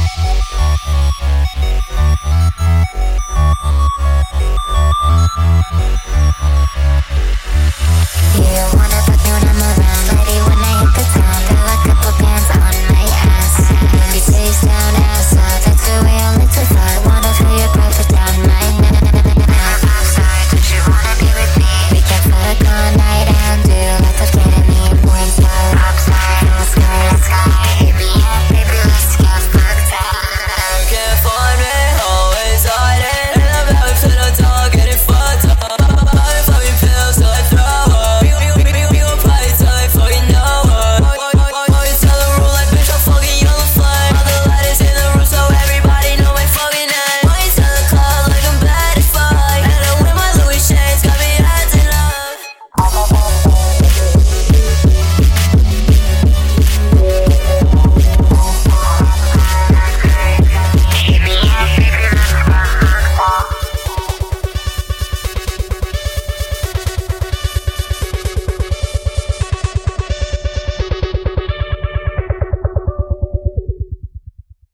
Música